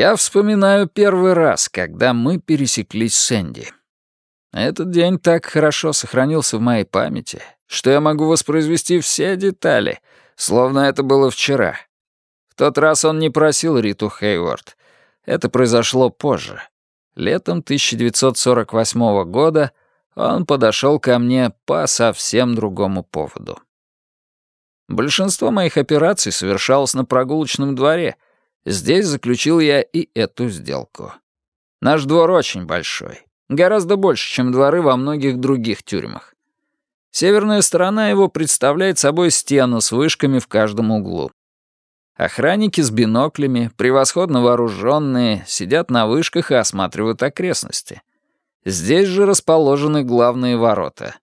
Я вспоминаю первый раз, когда мы пересеклись с Энди. Этот день так хорошо сохранился в моей памяти, что я могу воспроизвести все детали, словно это было вчера. В тот раз он не просил Риту Хейворд. Это произошло позже. Летом 1948 года он подошел ко мне по совсем другому поводу. Большинство моих операций совершалось на прогулочном дворе — Здесь заключил я и эту сделку. Наш двор очень большой. Гораздо больше, чем дворы во многих других тюрьмах. Северная сторона его представляет собой стену с вышками в каждом углу. Охранники с биноклями, превосходно вооруженные, сидят на вышках и осматривают окрестности. Здесь же расположены главные ворота.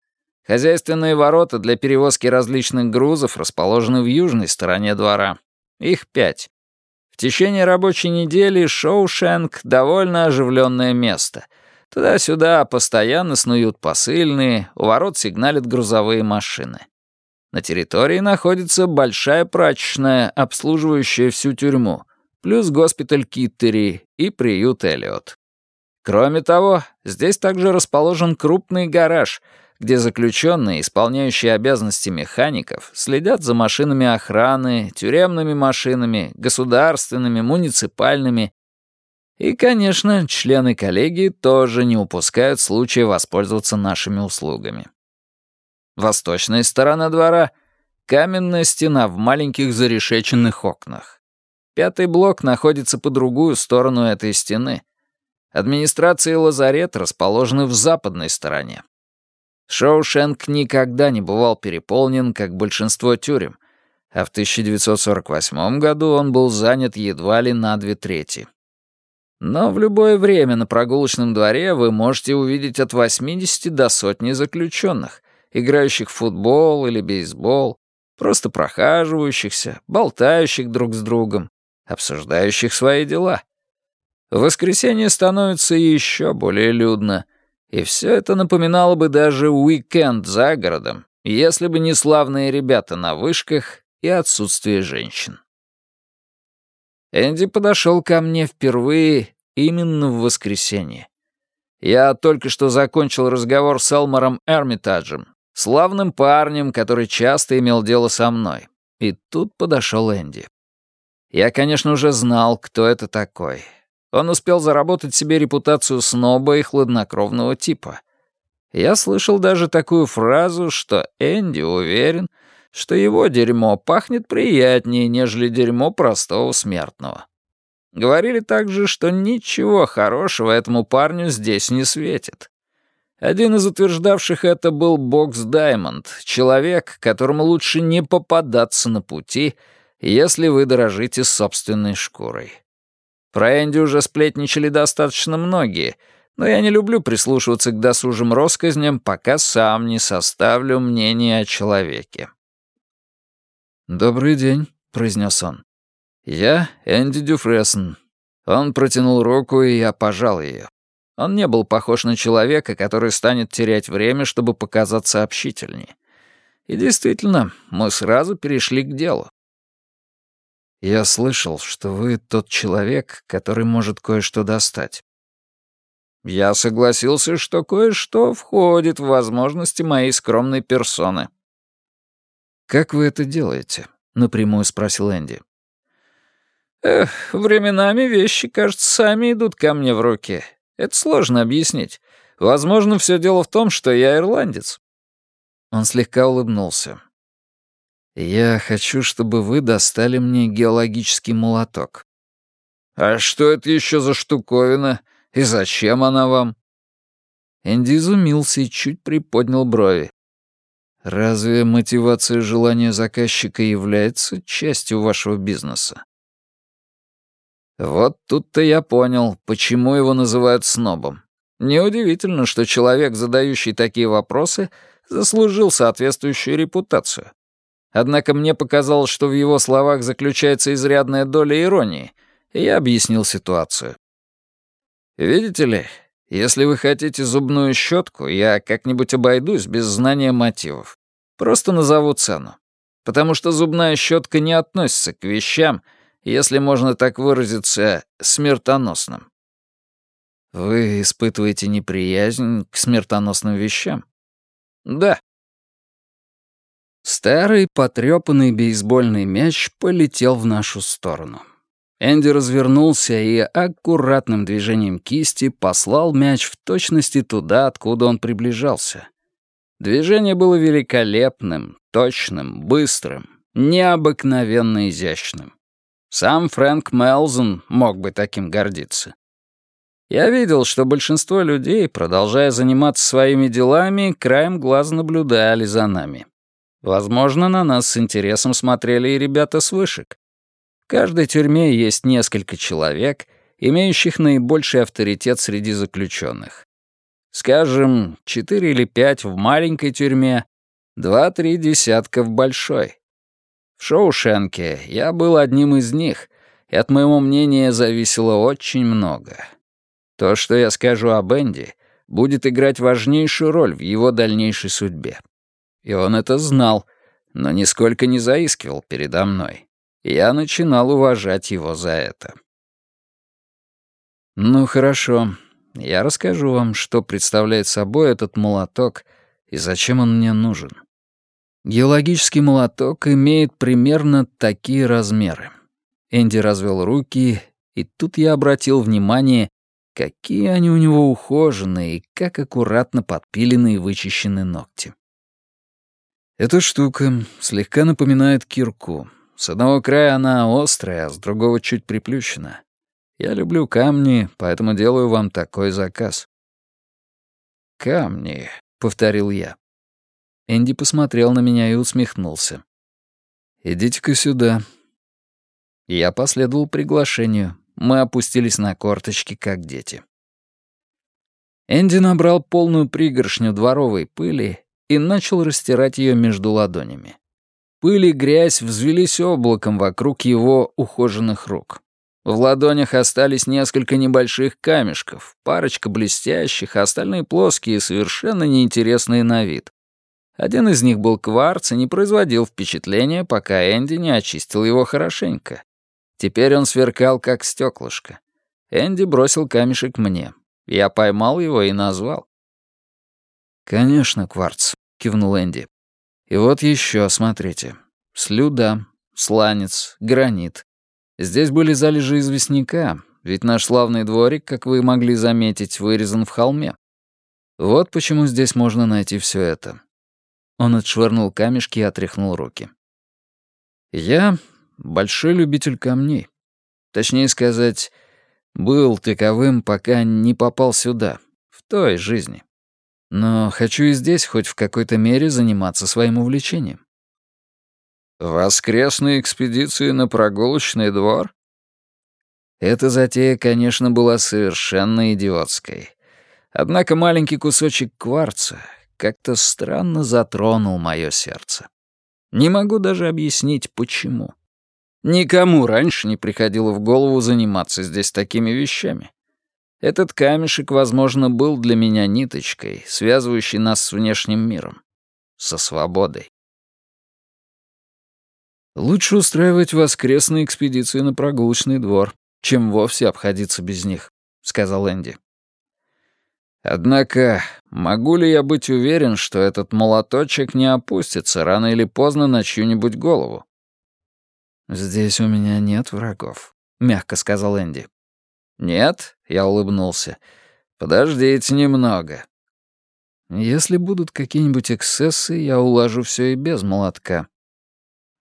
Хозяйственные ворота для перевозки различных грузов расположены в южной стороне двора. Их пять. В течение рабочей недели Шоушенк — довольно оживленное место. Туда-сюда постоянно снуют посыльные, у ворот сигналят грузовые машины. На территории находится большая прачечная, обслуживающая всю тюрьму, плюс госпиталь Киттери и приют Эллиот. Кроме того, здесь также расположен крупный гараж — где заключенные, исполняющие обязанности механиков, следят за машинами охраны, тюремными машинами, государственными, муниципальными. И, конечно, члены коллегии тоже не упускают случая воспользоваться нашими услугами. Восточная сторона двора — каменная стена в маленьких зарешеченных окнах. Пятый блок находится по другую сторону этой стены. Администрация и лазарет расположены в западной стороне, Шоушенк никогда не бывал переполнен, как большинство тюрем, а в 1948 году он был занят едва ли на две трети. Но в любое время на прогулочном дворе вы можете увидеть от 80 до сотни заключенных, играющих в футбол или бейсбол, просто прохаживающихся, болтающих друг с другом, обсуждающих свои дела. В воскресенье становится еще более людно — и все это напоминало бы даже уикенд за городом, если бы не славные ребята на вышках и отсутствие женщин. Энди подошел ко мне впервые именно в воскресенье. Я только что закончил разговор с Элмором Эрмитаджем, славным парнем, который часто имел дело со мной. И тут подошел Энди. Я, конечно, уже знал, кто это такой. Он успел заработать себе репутацию сноба и хладнокровного типа. Я слышал даже такую фразу, что Энди уверен, что его дерьмо пахнет приятнее, нежели дерьмо простого смертного. Говорили также, что ничего хорошего этому парню здесь не светит. Один из утверждавших это был Бокс Даймонд, человек, которому лучше не попадаться на пути, если вы дорожите собственной шкурой. Про Энди уже сплетничали достаточно многие, но я не люблю прислушиваться к досужим россказням, пока сам не составлю мнение о человеке. «Добрый день», — произнес он. «Я Энди Дюфрессен». Он протянул руку, и я пожал ее. Он не был похож на человека, который станет терять время, чтобы показаться общительнее. И действительно, мы сразу перешли к делу. Я слышал, что вы тот человек, который может кое-что достать. Я согласился, что кое-что входит в возможности моей скромной персоны. «Как вы это делаете?» — напрямую спросил Энди. «Эх, временами вещи, кажется, сами идут ко мне в руки. Это сложно объяснить. Возможно, все дело в том, что я ирландец». Он слегка улыбнулся. Я хочу, чтобы вы достали мне геологический молоток. А что это еще за штуковина? И зачем она вам? Энди изумился и чуть приподнял брови. Разве мотивация желания заказчика является частью вашего бизнеса? Вот тут-то я понял, почему его называют снобом. Неудивительно, что человек, задающий такие вопросы, заслужил соответствующую репутацию. Однако мне показалось, что в его словах заключается изрядная доля иронии, и я объяснил ситуацию. «Видите ли, если вы хотите зубную щетку, я как-нибудь обойдусь без знания мотивов. Просто назову цену. Потому что зубная щетка не относится к вещам, если можно так выразиться, смертоносным. Вы испытываете неприязнь к смертоносным вещам? Да. Старый потрёпанный бейсбольный мяч полетел в нашу сторону. Энди развернулся и аккуратным движением кисти послал мяч в точности туда, откуда он приближался. Движение было великолепным, точным, быстрым, необыкновенно изящным. Сам Фрэнк Мелзон мог бы таким гордиться. Я видел, что большинство людей, продолжая заниматься своими делами, краем глаза наблюдали за нами. Возможно, на нас с интересом смотрели и ребята с вышек. В каждой тюрьме есть несколько человек, имеющих наибольший авторитет среди заключенных. Скажем, четыре или пять в маленькой тюрьме, два-три десятка в большой. В Шоушенке я был одним из них, и от моего мнения зависело очень много. То, что я скажу об Энди, будет играть важнейшую роль в его дальнейшей судьбе. И он это знал, но нисколько не заискивал передо мной. Я начинал уважать его за это. Ну хорошо, я расскажу вам, что представляет собой этот молоток и зачем он мне нужен. Геологический молоток имеет примерно такие размеры. Энди развел руки, и тут я обратил внимание, Какие они у него ухоженные и как аккуратно подпилены и вычищены ногти. Эта штука слегка напоминает кирку. С одного края она острая, а с другого чуть приплющена. Я люблю камни, поэтому делаю вам такой заказ. «Камни», — повторил я. Энди посмотрел на меня и усмехнулся. «Идите-ка сюда». Я последовал приглашению, мы опустились на корточки, как дети. Энди набрал полную пригоршню дворовой пыли и начал растирать ее между ладонями. Пыль и грязь взвелись облаком вокруг его ухоженных рук. В ладонях остались несколько небольших камешков, парочка блестящих, а остальные плоские и совершенно неинтересные на вид. Один из них был кварц и не производил впечатления, пока Энди не очистил его хорошенько. Теперь он сверкал, как стеклышко. Энди бросил камешек мне. Я поймал его и назвал. «Конечно, кварц», — кивнул Энди. «И вот еще, смотрите. Слюда, сланец, гранит. Здесь были залежи известняка, ведь наш славный дворик, как вы могли заметить, вырезан в холме. Вот почему здесь можно найти все это». Он отшвырнул камешки и отряхнул руки. «Я большой любитель камней. Точнее сказать, был таковым, пока не попал сюда, в той жизни. Но хочу и здесь хоть в какой-то мере заниматься своим увлечением. Воскресные экспедиции на прогулочный двор? Эта затея, конечно, была совершенно идиотской. Однако маленький кусочек кварца как-то странно затронул мое сердце. Не могу даже объяснить, почему. Никому раньше не приходило в голову заниматься здесь такими вещами. Этот камешек, возможно, был для меня ниточкой, связывающей нас с внешним миром. Со свободой. Лучше устраивать воскресные экспедиции на прогулочный двор, чем вовсе обходиться без них, — сказал Энди. Однако, могу ли я быть уверен, что этот молоточек не опустится рано или поздно на чью-нибудь голову? «Здесь у меня нет врагов», — мягко сказал Энди. «Нет?» — я улыбнулся. «Подождите немного». «Если будут какие-нибудь эксцессы, я уложу все и без молотка».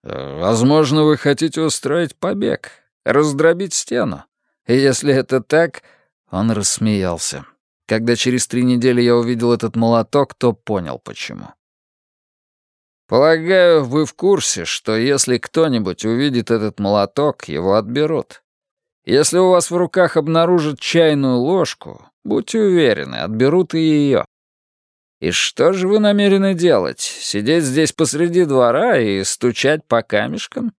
«Возможно, вы хотите устроить побег, раздробить стену. И если это так...» Он рассмеялся. Когда через три недели я увидел этот молоток, то понял, почему. Полагаю, вы в курсе, что если кто-нибудь увидит этот молоток, его отберут. Если у вас в руках обнаружат чайную ложку, будьте уверены, отберут и ее. И что же вы намерены делать? Сидеть здесь посреди двора и стучать по камешкам?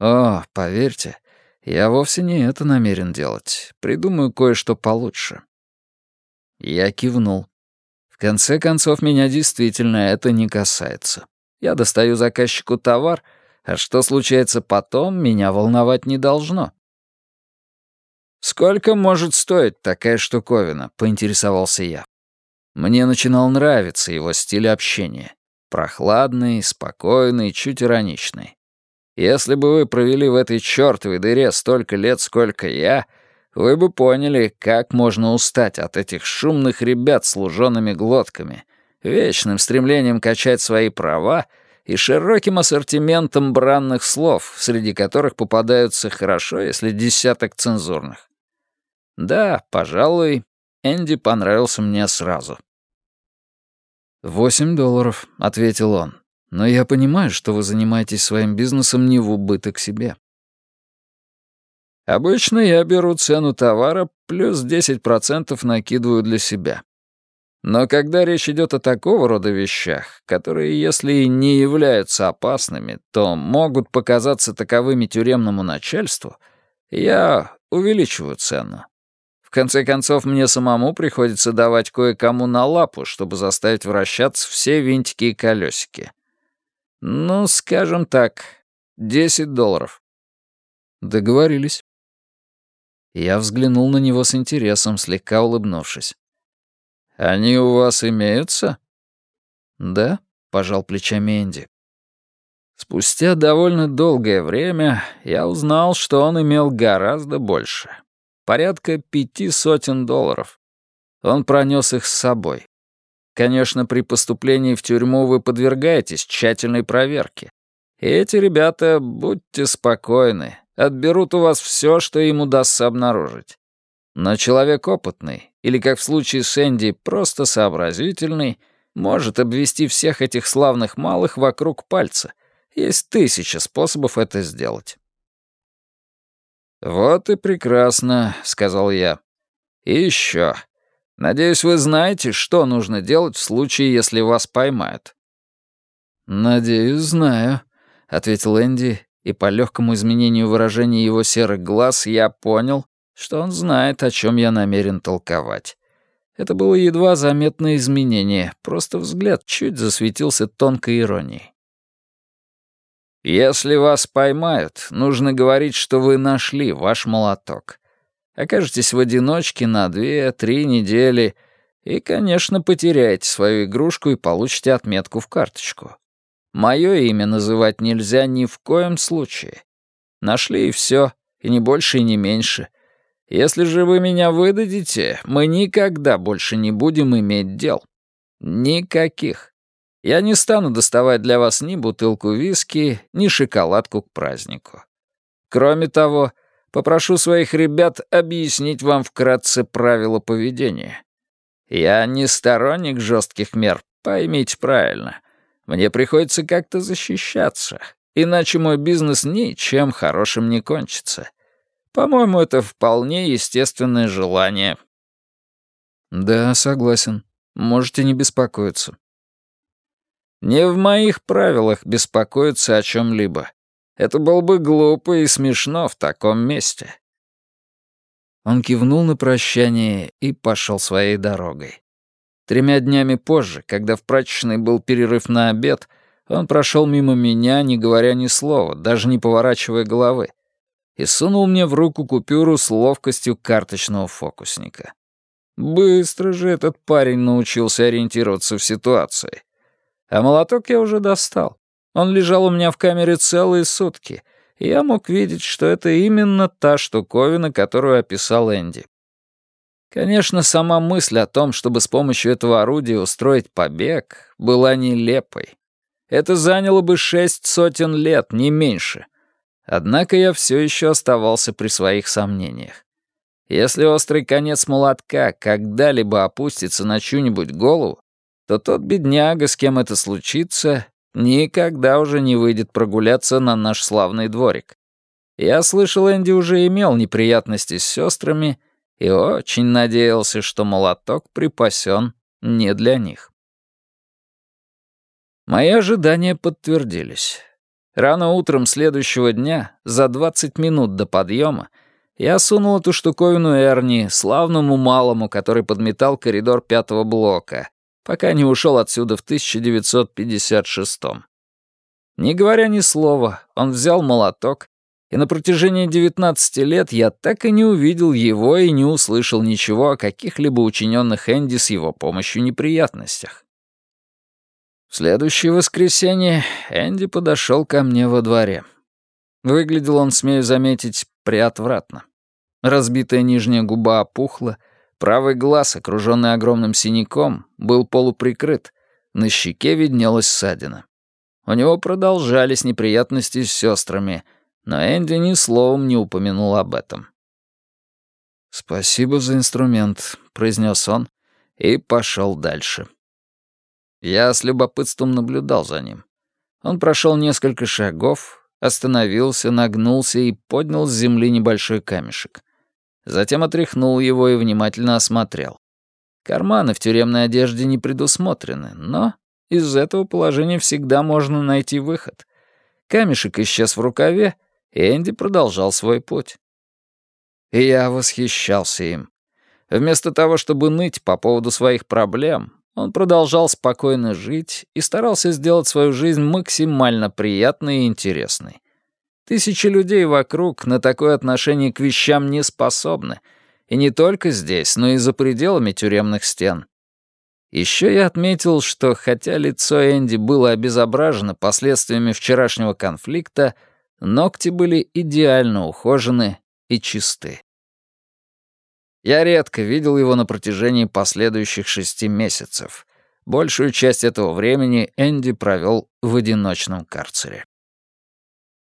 О, поверьте, я вовсе не это намерен делать. Придумаю кое-что получше. Я кивнул. В конце концов, меня действительно это не касается. Я достаю заказчику товар, А что случается потом, меня волновать не должно. «Сколько может стоить такая штуковина?» — поинтересовался я. Мне начинал нравиться его стиль общения. Прохладный, спокойный, чуть ироничный. Если бы вы провели в этой чертовой дыре столько лет, сколько я, вы бы поняли, как можно устать от этих шумных ребят с лужеными глотками, вечным стремлением качать свои права и широким ассортиментом бранных слов, среди которых попадаются хорошо, если десяток цензурных. Да, пожалуй, Энди понравился мне сразу. «Восемь долларов», — ответил он. «Но я понимаю, что вы занимаетесь своим бизнесом не в убыток себе». «Обычно я беру цену товара плюс 10% накидываю для себя. Но когда речь идет о такого рода вещах, которые, если и не являются опасными, то могут показаться таковыми тюремному начальству, я увеличиваю цену конце концов, мне самому приходится давать кое-кому на лапу, чтобы заставить вращаться все винтики и колесики. Ну, скажем так, 10 долларов. Договорились. Я взглянул на него с интересом, слегка улыбнувшись. «Они у вас имеются?» «Да», — пожал плечами Энди. Спустя довольно долгое время я узнал, что он имел гораздо больше. Порядка пяти сотен долларов. Он пронес их с собой. Конечно, при поступлении в тюрьму вы подвергаетесь тщательной проверке. Эти ребята, будьте спокойны, отберут у вас все, что им удастся обнаружить. Но человек опытный, или, как в случае с Энди, просто сообразительный, может обвести всех этих славных малых вокруг пальца. Есть тысяча способов это сделать. «Вот и прекрасно», — сказал я. «И еще. Надеюсь, вы знаете, что нужно делать в случае, если вас поймают». «Надеюсь, знаю», — ответил Энди, и по легкому изменению выражения его серых глаз я понял, что он знает, о чем я намерен толковать. Это было едва заметное изменение, просто взгляд чуть засветился тонкой иронией. Если вас поймают, нужно говорить, что вы нашли ваш молоток. Окажетесь в одиночке на две-три недели и, конечно, потеряете свою игрушку и получите отметку в карточку. Мое имя называть нельзя ни в коем случае. Нашли и все, и не больше, и не меньше. Если же вы меня выдадите, мы никогда больше не будем иметь дел. Никаких. Я не стану доставать для вас ни бутылку виски, ни шоколадку к празднику. Кроме того, попрошу своих ребят объяснить вам вкратце правила поведения. Я не сторонник жестких мер, поймите правильно. Мне приходится как-то защищаться, иначе мой бизнес ничем хорошим не кончится. По-моему, это вполне естественное желание. Да, согласен. Можете не беспокоиться. Не в моих правилах беспокоиться о чем-либо. Это было бы глупо и смешно в таком месте. Он кивнул на прощание и пошел своей дорогой. Тремя днями позже, когда в прачечной был перерыв на обед, он прошел мимо меня, не говоря ни слова, даже не поворачивая головы, и сунул мне в руку купюру с ловкостью карточного фокусника. Быстро же этот парень научился ориентироваться в ситуации. А молоток я уже достал. Он лежал у меня в камере целые сутки, и я мог видеть, что это именно та штуковина, которую описал Энди. Конечно, сама мысль о том, чтобы с помощью этого орудия устроить побег, была нелепой. Это заняло бы шесть сотен лет, не меньше. Однако я все еще оставался при своих сомнениях. Если острый конец молотка когда-либо опустится на чью-нибудь голову, то тот бедняга, с кем это случится, никогда уже не выйдет прогуляться на наш славный дворик. Я слышал, Энди уже имел неприятности с сестрами и очень надеялся, что молоток припасен не для них. Мои ожидания подтвердились. Рано утром следующего дня, за 20 минут до подъема, я сунул эту штуковину Эрни, славному малому, который подметал коридор пятого блока, пока не ушел отсюда в 1956-м. Не говоря ни слова, он взял молоток, и на протяжении 19 лет я так и не увидел его и не услышал ничего о каких-либо учиненных Энди с его помощью неприятностях. В следующее воскресенье Энди подошел ко мне во дворе. Выглядел он, смею заметить, приотвратно. Разбитая нижняя губа опухла, правый глаз, окруженный огромным синяком, был полуприкрыт, на щеке виднелась ссадина. У него продолжались неприятности с сестрами, но Энди ни словом не упомянул об этом. «Спасибо за инструмент», — произнес он и пошел дальше. Я с любопытством наблюдал за ним. Он прошел несколько шагов, остановился, нагнулся и поднял с земли небольшой камешек. Затем отряхнул его и внимательно осмотрел. Карманы в тюремной одежде не предусмотрены, но из этого положения всегда можно найти выход. Камешек исчез в рукаве, и Энди продолжал свой путь. И я восхищался им. Вместо того, чтобы ныть по поводу своих проблем, он продолжал спокойно жить и старался сделать свою жизнь максимально приятной и интересной. Тысячи людей вокруг на такое отношение к вещам не способны. И не только здесь, но и за пределами тюремных стен. Еще я отметил, что хотя лицо Энди было обезображено последствиями вчерашнего конфликта, ногти были идеально ухожены и чисты. Я редко видел его на протяжении последующих шести месяцев. Большую часть этого времени Энди провел в одиночном карцере.